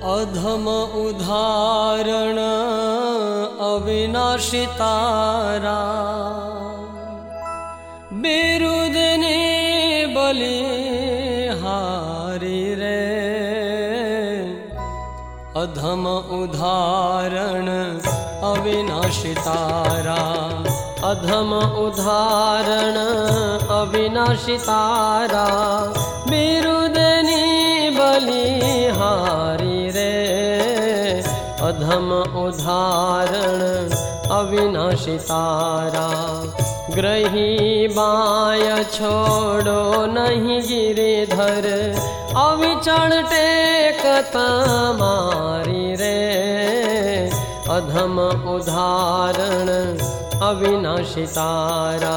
अधम उदाहरण अविनाशी बिरुदने बलि हारी रे। अधम उदाहरण अविनाशी अधम उदाहरण अविनाशी तारा। बिरुदनी बलिहारी रे अधम उदाहरण अविनाशी तारा। ग्रही बाय छोड़ो नहीं गिरिधर अविचण टेक तमारी रे। अधम उदाहरण अविनाशी तारा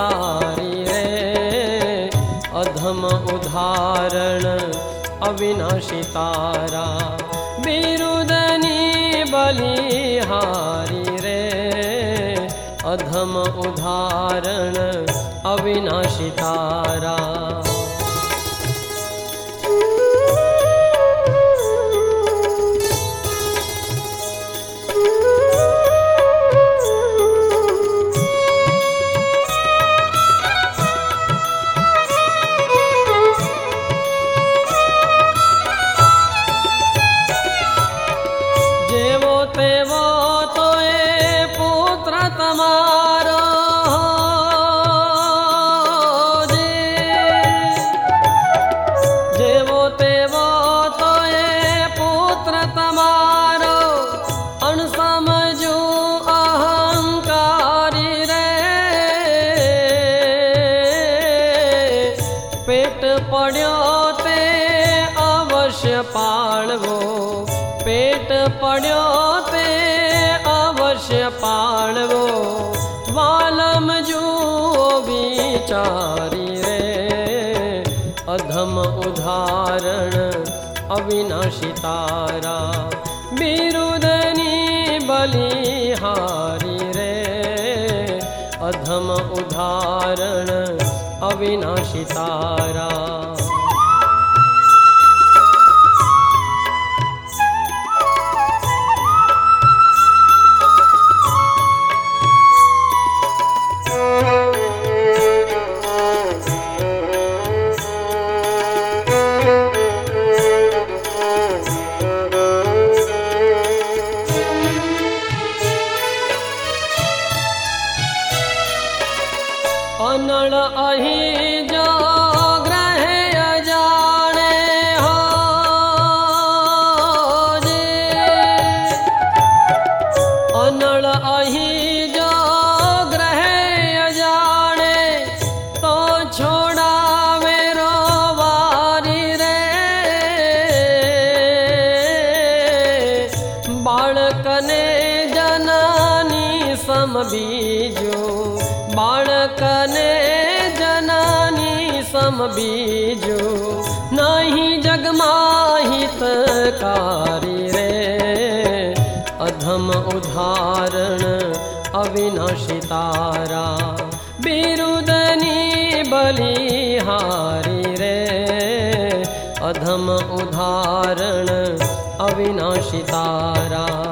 रे अधम उदाहरण अविनाशी तारा। बिरुदनी बलिहारी रे अधम उदाहरण अविनाशी तारा पाळवो पेट पड्यो ते अवश्य पाळवो वालम जो विचारी रे। अधम उदाहरण उदाण तारा बिरुदनी बलिहारी रे। अधम उदाहरण अविनाशारा अन अही जो ग्रह जाने हो जे। अन अही जो ग्रह जाने तो छोड़ा मेरो वारिरेने जननी समबीजो पाणकले जनानी समबीज नहि जगमाहितकारि रे। अधम उदाहरण अविनाशि तारा। बिरुदनि बलिहारि रे। अधम उदाहरण अविनाशि तारा।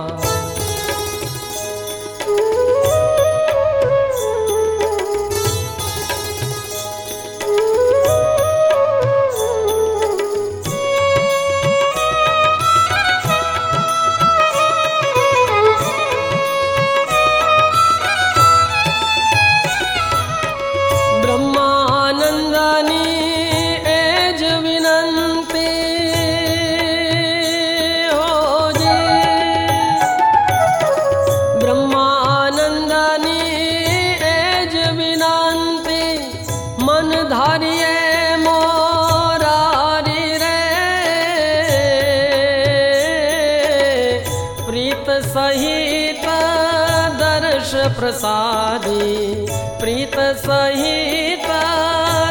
प्रसादी प्रीत सहित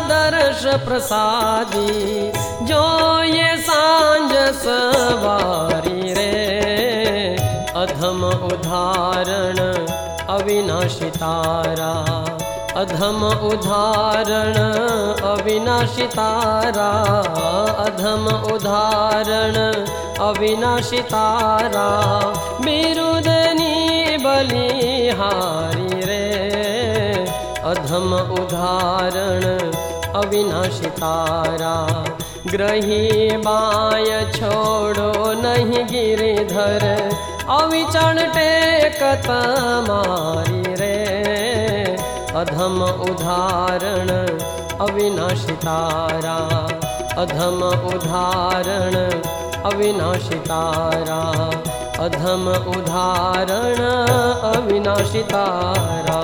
दर्श प्रसादी जो ये सांझ सवारी रे। अधम उदाहरण अविनाशी तारा। अधम उदाहरण अविनाशी तारा। अधम उदाहरण अविनाशी तारा। बिरुदनी बलिहारी रे। अधम उदाहरण, अविनाशी तारा। ग्रही बाय छोड़ो नहीं गिरिधर। अविचण टेक मारी रे। अधम उदाहरण, अविनाशी तारा। अधम उदाहरण, अविनाशी तारा। अधम उदाहरण अविनाशी तारा